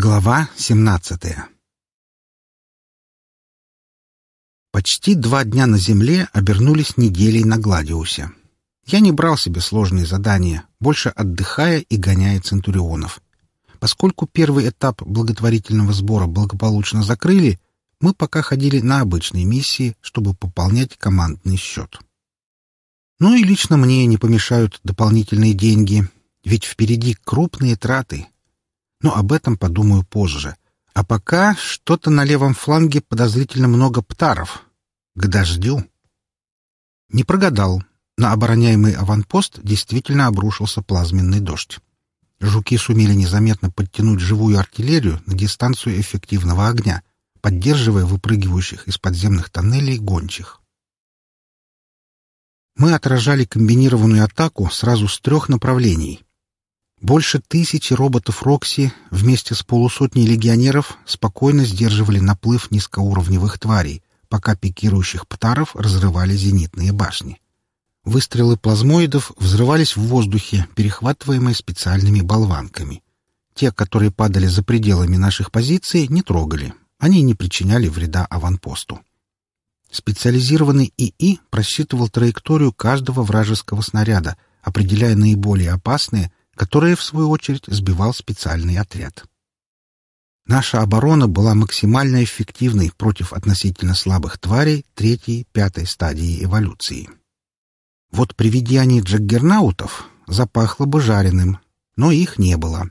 Глава 17 Почти два дня на Земле обернулись неделей на Гладиусе. Я не брал себе сложные задания, больше отдыхая и гоняя центурионов. Поскольку первый этап благотворительного сбора благополучно закрыли, мы пока ходили на обычные миссии, чтобы пополнять командный счет. Ну и лично мне не помешают дополнительные деньги, ведь впереди крупные траты. Но об этом подумаю позже. А пока что-то на левом фланге подозрительно много птаров. К дождю. Не прогадал. На обороняемый аванпост действительно обрушился плазменный дождь. Жуки сумели незаметно подтянуть живую артиллерию на дистанцию эффективного огня, поддерживая выпрыгивающих из подземных тоннелей гончих. Мы отражали комбинированную атаку сразу с трех направлений. Больше тысячи роботов Рокси вместе с полусотней легионеров спокойно сдерживали наплыв низкоуровневых тварей, пока пикирующих птаров разрывали зенитные башни. Выстрелы плазмоидов взрывались в воздухе, перехватываемые специальными болванками. Те, которые падали за пределами наших позиций, не трогали. Они не причиняли вреда аванпосту. Специализированный ИИ просчитывал траекторию каждого вражеского снаряда, определяя наиболее опасные, которые, в свою очередь, сбивал специальный отряд. Наша оборона была максимально эффективной против относительно слабых тварей третьей, пятой стадии эволюции. Вот при видении джаггернаутов запахло бы жареным, но их не было.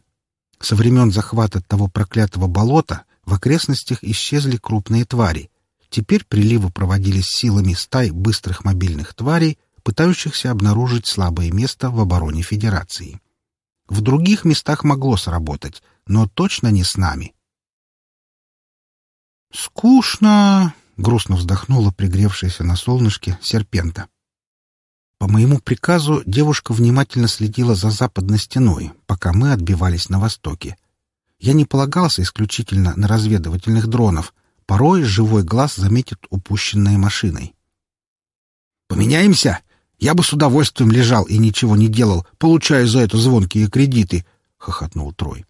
Со времен захвата того проклятого болота в окрестностях исчезли крупные твари, Теперь приливы проводились силами стай быстрых мобильных тварей, пытающихся обнаружить слабое место в обороне Федерации. В других местах могло сработать, но точно не с нами. «Скучно!» — грустно вздохнула пригревшаяся на солнышке серпента. По моему приказу девушка внимательно следила за западной стеной, пока мы отбивались на востоке. Я не полагался исключительно на разведывательных дронов — Порой живой глаз заметит упущенное машиной. «Поменяемся? Я бы с удовольствием лежал и ничего не делал, получая за это звонкие кредиты», — хохотнул Трой.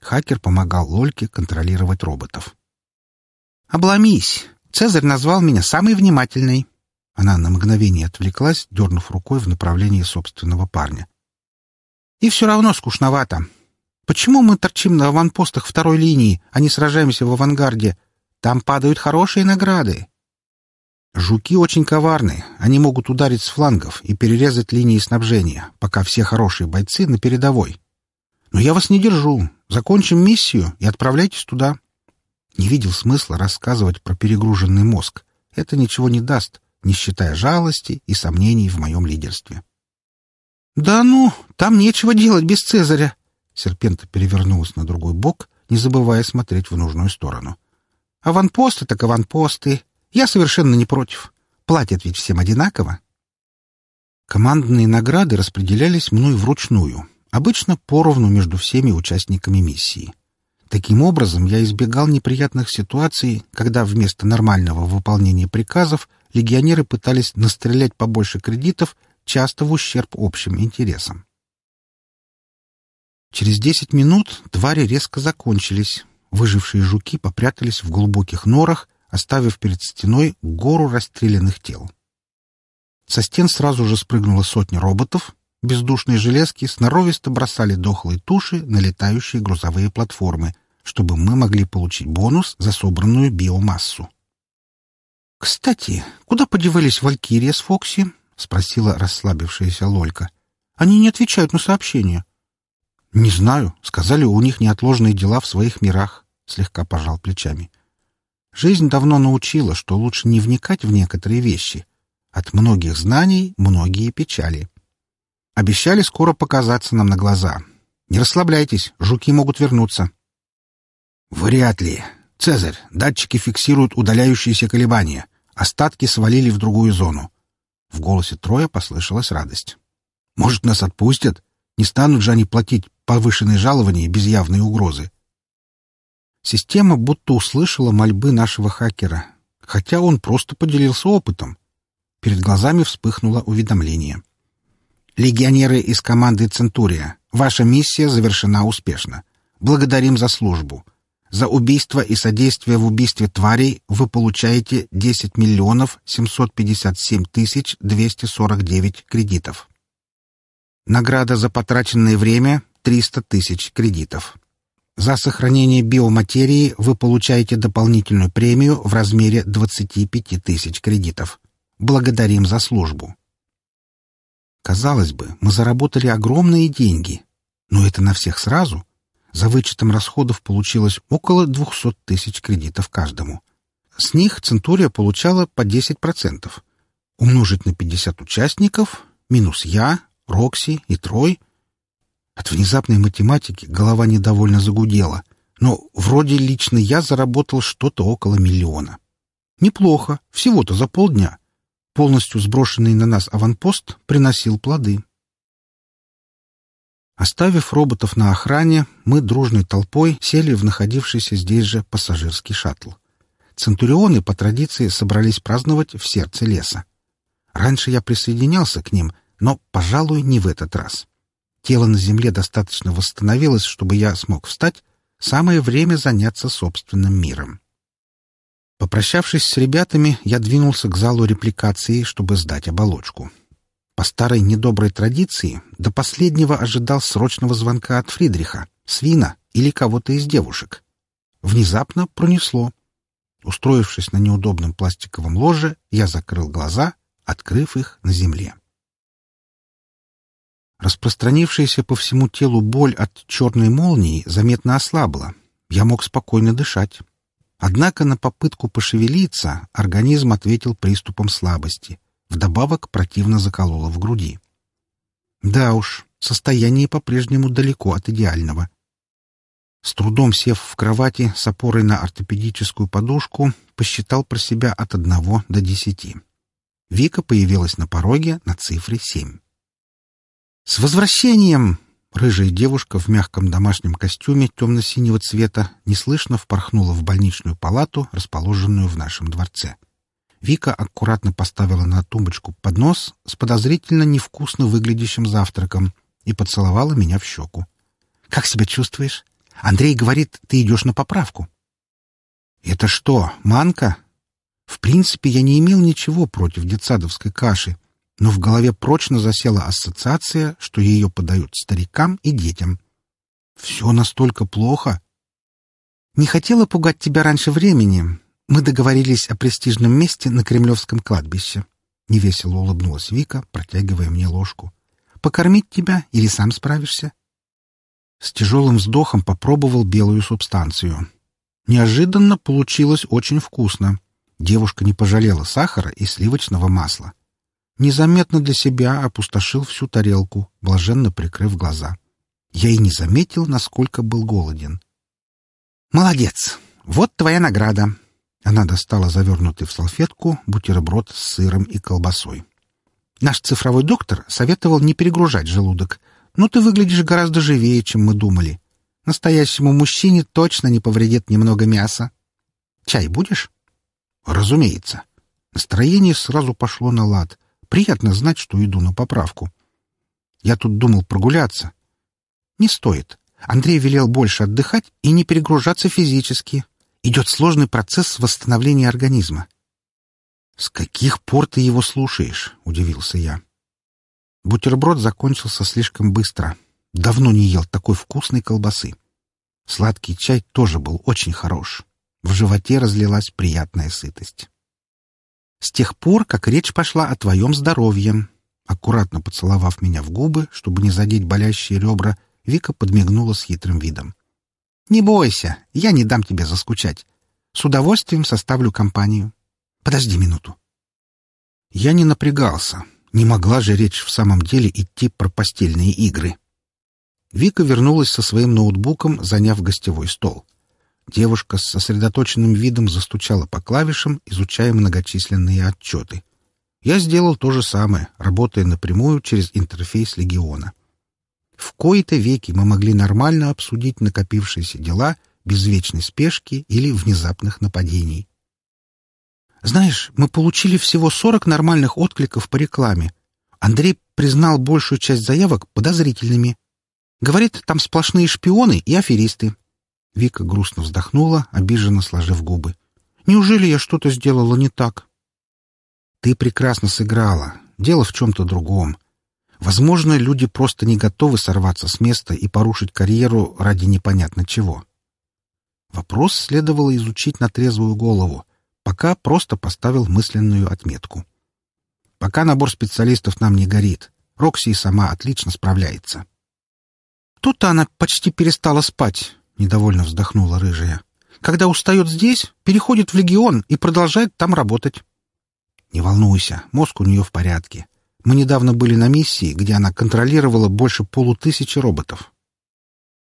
Хакер помогал Лольке контролировать роботов. «Обломись! Цезарь назвал меня самой внимательной!» Она на мгновение отвлеклась, дернув рукой в направлении собственного парня. «И все равно скучновато. Почему мы торчим на аванпостах второй линии, а не сражаемся в авангарде, там падают хорошие награды. Жуки очень коварны. Они могут ударить с флангов и перерезать линии снабжения, пока все хорошие бойцы на передовой. Но я вас не держу. Закончим миссию и отправляйтесь туда. Не видел смысла рассказывать про перегруженный мозг. Это ничего не даст, не считая жалости и сомнений в моем лидерстве. «Да ну, там нечего делать без Цезаря!» Серпента перевернулась на другой бок, не забывая смотреть в нужную сторону. Аванпосты так аванпосты. Я совершенно не против. Платят ведь всем одинаково. Командные награды распределялись мной вручную, обычно поровну между всеми участниками миссии. Таким образом, я избегал неприятных ситуаций, когда вместо нормального выполнения приказов легионеры пытались настрелять побольше кредитов, часто в ущерб общим интересам. Через десять минут твари резко закончились, Выжившие жуки попрятались в глубоких норах, оставив перед стеной гору расстрелянных тел. Со стен сразу же спрыгнула сотня роботов. Бездушные железки сноровисто бросали дохлые туши на летающие грузовые платформы, чтобы мы могли получить бонус за собранную биомассу. «Кстати, куда подевались Валькирия с Фокси?» — спросила расслабившаяся Лолька. «Они не отвечают на сообщения». «Не знаю. Сказали, у них неотложные дела в своих мирах», — слегка пожал плечами. «Жизнь давно научила, что лучше не вникать в некоторые вещи. От многих знаний многие печали. Обещали скоро показаться нам на глаза. Не расслабляйтесь, жуки могут вернуться». «Вряд ли. Цезарь, датчики фиксируют удаляющиеся колебания. Остатки свалили в другую зону». В голосе Троя послышалась радость. «Может, нас отпустят? Не станут же они платить повышенные жалования без явной угрозы. Система будто услышала мольбы нашего хакера, хотя он просто поделился опытом. Перед глазами вспыхнуло уведомление. «Легионеры из команды «Центурия», ваша миссия завершена успешно. Благодарим за службу. За убийство и содействие в убийстве тварей вы получаете 10 миллионов 757 тысяч 249 кредитов. Награда за потраченное время — 300 тысяч кредитов. За сохранение биоматерии вы получаете дополнительную премию в размере 25 тысяч кредитов. Благодарим за службу. Казалось бы, мы заработали огромные деньги, но это на всех сразу. За вычетом расходов получилось около 200 тысяч кредитов каждому. С них Центурия получала по 10%. Умножить на 50 участников, минус я, Рокси и Трой. От внезапной математики голова недовольно загудела, но вроде лично я заработал что-то около миллиона. Неплохо, всего-то за полдня. Полностью сброшенный на нас аванпост приносил плоды. Оставив роботов на охране, мы дружной толпой сели в находившийся здесь же пассажирский шаттл. Центурионы по традиции собрались праздновать в сердце леса. Раньше я присоединялся к ним, но, пожалуй, не в этот раз. Тело на земле достаточно восстановилось, чтобы я смог встать. Самое время заняться собственным миром. Попрощавшись с ребятами, я двинулся к залу репликации, чтобы сдать оболочку. По старой недоброй традиции до последнего ожидал срочного звонка от Фридриха, Свина или кого-то из девушек. Внезапно пронесло. Устроившись на неудобном пластиковом ложе, я закрыл глаза, открыв их на земле. Распространившаяся по всему телу боль от черной молнии заметно ослабла. Я мог спокойно дышать. Однако на попытку пошевелиться организм ответил приступом слабости — Вдобавок противно закололо в груди. Да уж, состояние по-прежнему далеко от идеального. С трудом сев в кровати с опорой на ортопедическую подушку, посчитал про себя от одного до десяти. Вика появилась на пороге на цифре семь. «С возвращением!» Рыжая девушка в мягком домашнем костюме темно-синего цвета неслышно впорхнула в больничную палату, расположенную в нашем дворце. Вика аккуратно поставила на тумбочку поднос с подозрительно невкусно выглядящим завтраком и поцеловала меня в щеку. «Как себя чувствуешь? Андрей говорит, ты идешь на поправку». «Это что, манка?» В принципе, я не имел ничего против детсадовской каши, но в голове прочно засела ассоциация, что ее подают старикам и детям. Все настолько плохо. Не хотела пугать тебя раньше времени, мы договорились о престижном месте на Кремлевском кладбище. Невесело улыбнулась Вика, протягивая мне ложку. Покормить тебя или сам справишься? С тяжелым вздохом попробовал белую субстанцию. Неожиданно получилось очень вкусно. Девушка не пожалела сахара и сливочного масла. Незаметно для себя опустошил всю тарелку, блаженно прикрыв глаза. Я и не заметил, насколько был голоден. «Молодец! Вот твоя награда!» Она достала завернутый в салфетку бутерброд с сыром и колбасой. «Наш цифровой доктор советовал не перегружать желудок, но ты выглядишь гораздо живее, чем мы думали. Настоящему мужчине точно не повредит немного мяса. Чай будешь?» «Разумеется». Настроение сразу пошло на лад. Приятно знать, что иду на поправку. Я тут думал прогуляться. Не стоит. Андрей велел больше отдыхать и не перегружаться физически, идет сложный процесс восстановления организма. «С каких пор ты его слушаешь?» — удивился я. Бутерброд закончился слишком быстро. Давно не ел такой вкусной колбасы. Сладкий чай тоже был очень хорош. В животе разлилась приятная сытость. «С тех пор, как речь пошла о твоем здоровье», аккуратно поцеловав меня в губы, чтобы не задеть болящие ребра, Вика подмигнула с хитрым видом. Не бойся, я не дам тебе заскучать. С удовольствием составлю компанию. Подожди минуту. Я не напрягался. Не могла же речь в самом деле идти про постельные игры. Вика вернулась со своим ноутбуком, заняв гостевой стол. Девушка с сосредоточенным видом застучала по клавишам, изучая многочисленные отчеты. Я сделал то же самое, работая напрямую через интерфейс Легиона. В кои-то веки мы могли нормально обсудить накопившиеся дела без вечной спешки или внезапных нападений. Знаешь, мы получили всего 40 нормальных откликов по рекламе. Андрей признал большую часть заявок подозрительными. Говорит, там сплошные шпионы и аферисты. Вика грустно вздохнула, обиженно сложив губы. «Неужели я что-то сделала не так?» «Ты прекрасно сыграла. Дело в чем-то другом. Возможно, люди просто не готовы сорваться с места и порушить карьеру ради непонятно чего. Вопрос следовало изучить на трезвую голову, пока просто поставил мысленную отметку. Пока набор специалистов нам не горит, Рокси и сама отлично справляется. Тут она почти перестала спать, недовольно вздохнула рыжая. Когда устает здесь, переходит в легион и продолжает там работать. Не волнуйся, мозг у нее в порядке. Мы недавно были на миссии, где она контролировала больше полутысячи роботов.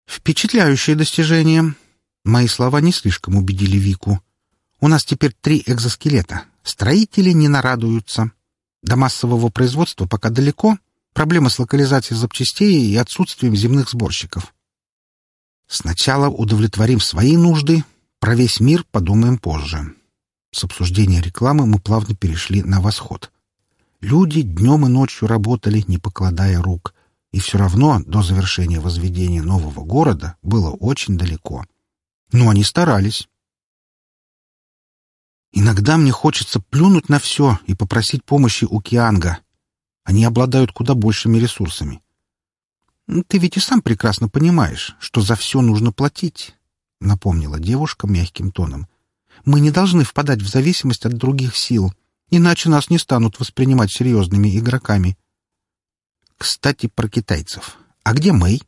Впечатляющее достижение. Мои слова не слишком убедили Вику. У нас теперь три экзоскелета. Строители не нарадуются. До массового производства пока далеко. Проблема с локализацией запчастей и отсутствием земных сборщиков. Сначала удовлетворим свои нужды, про весь мир подумаем позже. С обсуждения рекламы мы плавно перешли на восход. Люди днем и ночью работали, не покладая рук, и все равно до завершения возведения нового города было очень далеко. Но они старались. Иногда мне хочется плюнуть на все и попросить помощи у Кианга. Они обладают куда большими ресурсами. Ты ведь и сам прекрасно понимаешь, что за все нужно платить, — напомнила девушка мягким тоном. Мы не должны впадать в зависимость от других сил — Иначе нас не станут воспринимать серьезными игроками. Кстати, про китайцев. А где Мэй?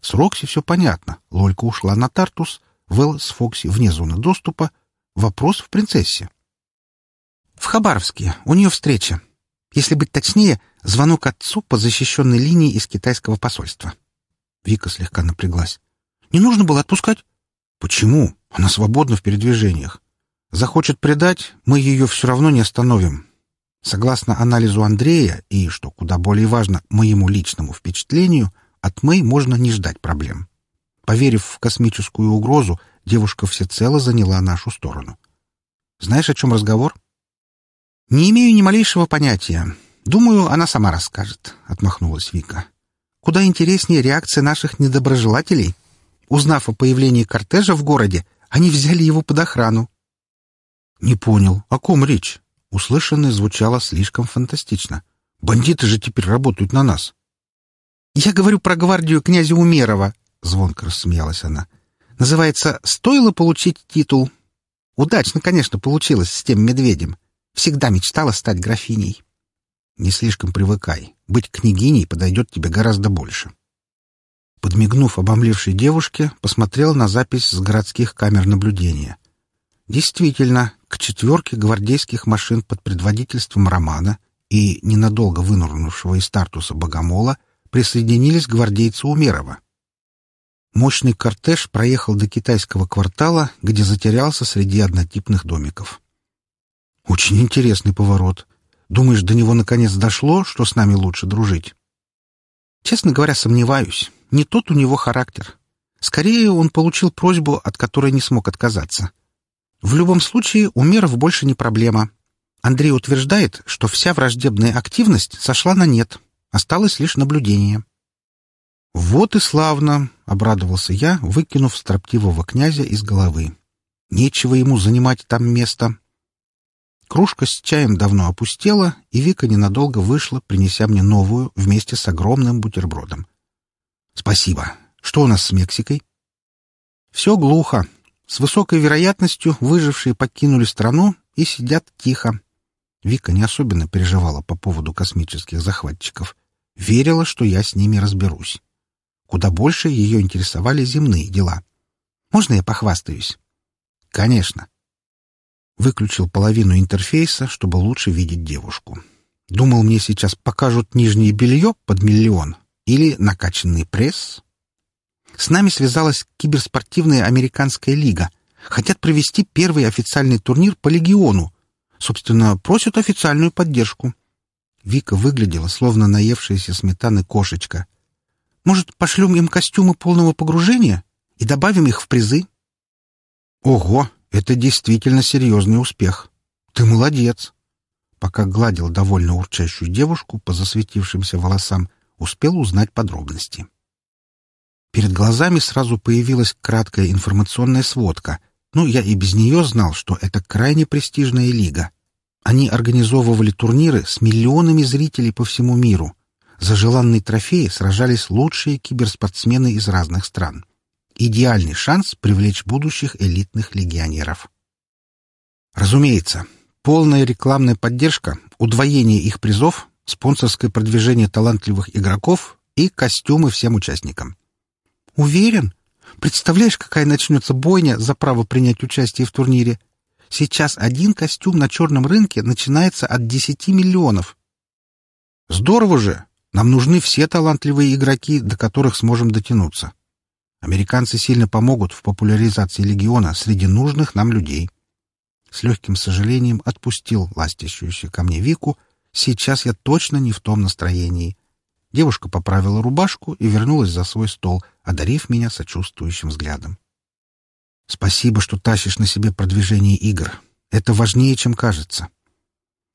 С Рокси все понятно. Лолька ушла на Тартус, Вэл с Фокси вне зоны доступа. Вопрос в принцессе. В Хабаровске. У нее встреча. Если быть точнее, звонок отцу по защищенной линии из китайского посольства. Вика слегка напряглась. Не нужно было отпускать. Почему? Она свободна в передвижениях. Захочет предать, мы ее все равно не остановим. Согласно анализу Андрея и, что куда более важно, моему личному впечатлению, от Мэй можно не ждать проблем. Поверив в космическую угрозу, девушка всецело заняла нашу сторону. Знаешь, о чем разговор? Не имею ни малейшего понятия. Думаю, она сама расскажет, — отмахнулась Вика. Куда интереснее реакция наших недоброжелателей. Узнав о появлении кортежа в городе, они взяли его под охрану. «Не понял, о ком речь?» Услышанное звучало слишком фантастично. «Бандиты же теперь работают на нас». «Я говорю про гвардию князя Умерова», — звонко рассмеялась она. «Называется «Стоило получить титул». Удачно, конечно, получилось с тем медведем. Всегда мечтала стать графиней». «Не слишком привыкай. Быть княгиней подойдет тебе гораздо больше». Подмигнув обомлевшей девушке, посмотрел на запись с городских камер наблюдения. Действительно, к четверке гвардейских машин под предводительством Романа и ненадолго вынурнувшего из Тартуса Богомола присоединились гвардейцы Умерова. Мощный кортеж проехал до китайского квартала, где затерялся среди однотипных домиков. Очень интересный поворот. Думаешь, до него наконец дошло, что с нами лучше дружить? Честно говоря, сомневаюсь. Не тот у него характер. Скорее, он получил просьбу, от которой не смог отказаться — в любом случае, у Меров больше не проблема. Андрей утверждает, что вся враждебная активность сошла на нет. Осталось лишь наблюдение. «Вот и славно!» — обрадовался я, выкинув строптивого князя из головы. «Нечего ему занимать там место». Кружка с чаем давно опустела, и Вика ненадолго вышла, принеся мне новую вместе с огромным бутербродом. «Спасибо. Что у нас с Мексикой?» «Все глухо. С высокой вероятностью выжившие покинули страну и сидят тихо. Вика не особенно переживала по поводу космических захватчиков. Верила, что я с ними разберусь. Куда больше ее интересовали земные дела. «Можно я похвастаюсь?» «Конечно». Выключил половину интерфейса, чтобы лучше видеть девушку. Думал, мне сейчас покажут нижнее белье под миллион или накачанный пресс, с нами связалась киберспортивная американская лига. Хотят провести первый официальный турнир по легиону. Собственно, просят официальную поддержку. Вика выглядела, словно наевшаяся сметаны кошечка. Может, пошлем им костюмы полного погружения и добавим их в призы? Ого, это действительно серьезный успех. Ты молодец. Пока гладил довольно урчащую девушку по засветившимся волосам, успел узнать подробности. Перед глазами сразу появилась краткая информационная сводка. Ну, я и без нее знал, что это крайне престижная лига. Они организовывали турниры с миллионами зрителей по всему миру. За желанный трофей сражались лучшие киберспортсмены из разных стран. Идеальный шанс привлечь будущих элитных легионеров. Разумеется, полная рекламная поддержка, удвоение их призов, спонсорское продвижение талантливых игроков и костюмы всем участникам. Уверен? Представляешь, какая начнется бойня за право принять участие в турнире? Сейчас один костюм на черном рынке начинается от 10 миллионов. Здорово же! Нам нужны все талантливые игроки, до которых сможем дотянуться. Американцы сильно помогут в популяризации легиона среди нужных нам людей. С легким сожалением отпустил ластящуюся ко мне Вику. Сейчас я точно не в том настроении. Девушка поправила рубашку и вернулась за свой стол, одарив меня сочувствующим взглядом. «Спасибо, что тащишь на себе продвижение игр. Это важнее, чем кажется».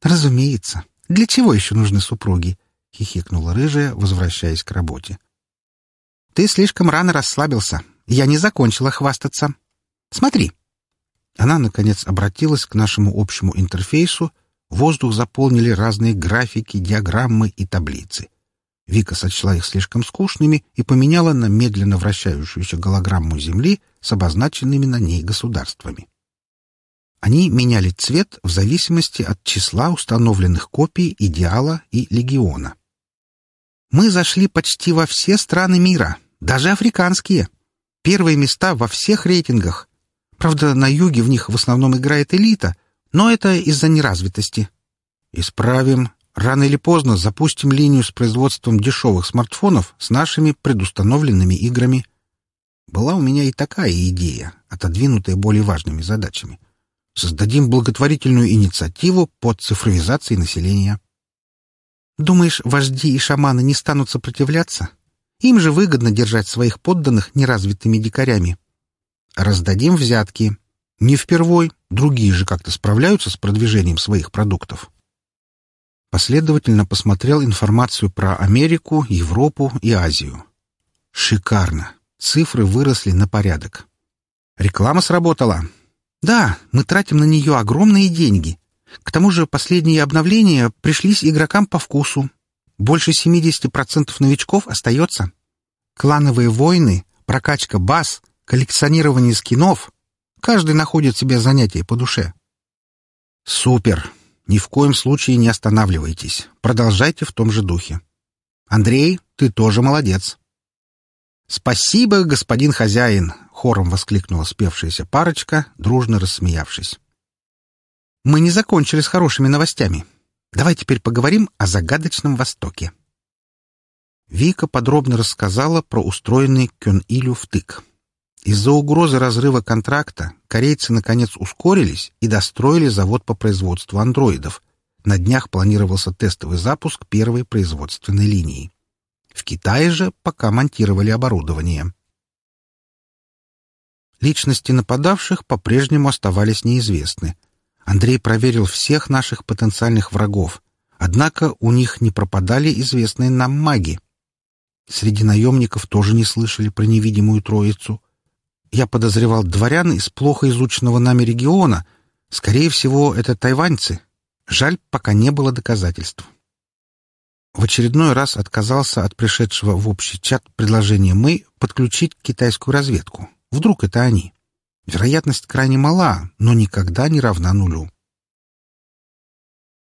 «Разумеется. Для чего еще нужны супруги?» — хихикнула рыжая, возвращаясь к работе. «Ты слишком рано расслабился. Я не закончила хвастаться. Смотри». Она, наконец, обратилась к нашему общему интерфейсу. Воздух заполнили разные графики, диаграммы и таблицы — Вика сочла их слишком скучными и поменяла на медленно вращающуюся голограмму Земли с обозначенными на ней государствами. Они меняли цвет в зависимости от числа установленных копий идеала и легиона. Мы зашли почти во все страны мира, даже африканские. Первые места во всех рейтингах. Правда, на юге в них в основном играет элита, но это из-за неразвитости. Исправим, Рано или поздно запустим линию с производством дешевых смартфонов с нашими предустановленными играми. Была у меня и такая идея, отодвинутая более важными задачами. Создадим благотворительную инициативу по цифровизации населения. Думаешь, вожди и шаманы не станут сопротивляться? Им же выгодно держать своих подданных неразвитыми дикарями. Раздадим взятки. Не впервой, другие же как-то справляются с продвижением своих продуктов. Последовательно посмотрел информацию про Америку, Европу и Азию. Шикарно. Цифры выросли на порядок. Реклама сработала. Да, мы тратим на нее огромные деньги. К тому же последние обновления пришлись игрокам по вкусу. Больше 70% новичков остается. Клановые войны, прокачка баз, коллекционирование скинов. Каждый находит себе занятие по душе. Супер! Ни в коем случае не останавливайтесь. Продолжайте в том же духе. Андрей, ты тоже молодец. Спасибо, господин хозяин, хором воскликнула спевшаяся парочка, дружно рассмеявшись. Мы не закончили с хорошими новостями. Давай теперь поговорим о загадочном Востоке. Вика подробно рассказала про устроенный Кён-Илю втык. Из-за угрозы разрыва контракта корейцы наконец ускорились и достроили завод по производству андроидов. На днях планировался тестовый запуск первой производственной линии. В Китае же пока монтировали оборудование. Личности нападавших по-прежнему оставались неизвестны. Андрей проверил всех наших потенциальных врагов, однако у них не пропадали известные нам маги. Среди наемников тоже не слышали про невидимую троицу — я подозревал дворян из плохо изученного нами региона. Скорее всего, это тайваньцы. Жаль, пока не было доказательств. В очередной раз отказался от пришедшего в общий чат предложения мы подключить китайскую разведку. Вдруг это они. Вероятность крайне мала, но никогда не равна нулю.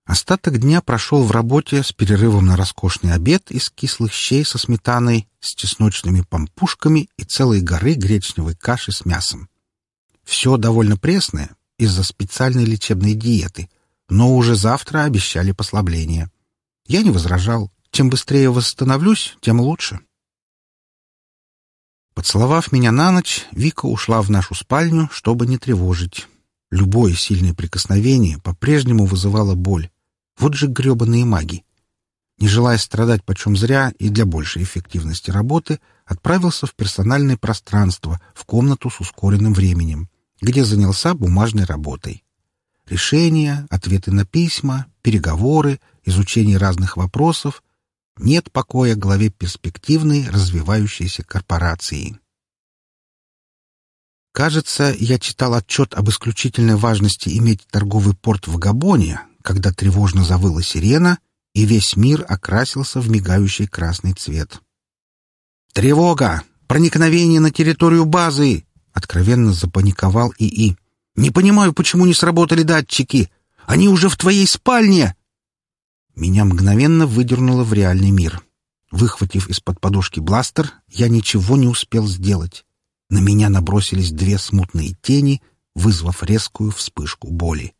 Остаток дня прошел в работе с перерывом на роскошный обед из кислых щей со сметаной, с чесночными пампушками и целой горы гречневой каши с мясом. Все довольно пресное из-за специальной лечебной диеты, но уже завтра обещали послабление. Я не возражал. Чем быстрее восстановлюсь, тем лучше. Поцеловав меня на ночь, Вика ушла в нашу спальню, чтобы не тревожить. Любое сильное прикосновение по-прежнему вызывало боль. Вот же гребаные маги! Не желая страдать почем зря и для большей эффективности работы, отправился в персональное пространство, в комнату с ускоренным временем, где занялся бумажной работой. Решения, ответы на письма, переговоры, изучение разных вопросов Нет покоя главе перспективной, развивающейся корпорации. Кажется, я читал отчет об исключительной важности иметь торговый порт в Габоне, когда тревожно завыла сирена, и весь мир окрасился в мигающий красный цвет. «Тревога! Проникновение на территорию базы!» — откровенно запаниковал ИИ. «Не понимаю, почему не сработали датчики. Они уже в твоей спальне!» Меня мгновенно выдернуло в реальный мир. Выхватив из-под подушки бластер, я ничего не успел сделать. На меня набросились две смутные тени, вызвав резкую вспышку боли.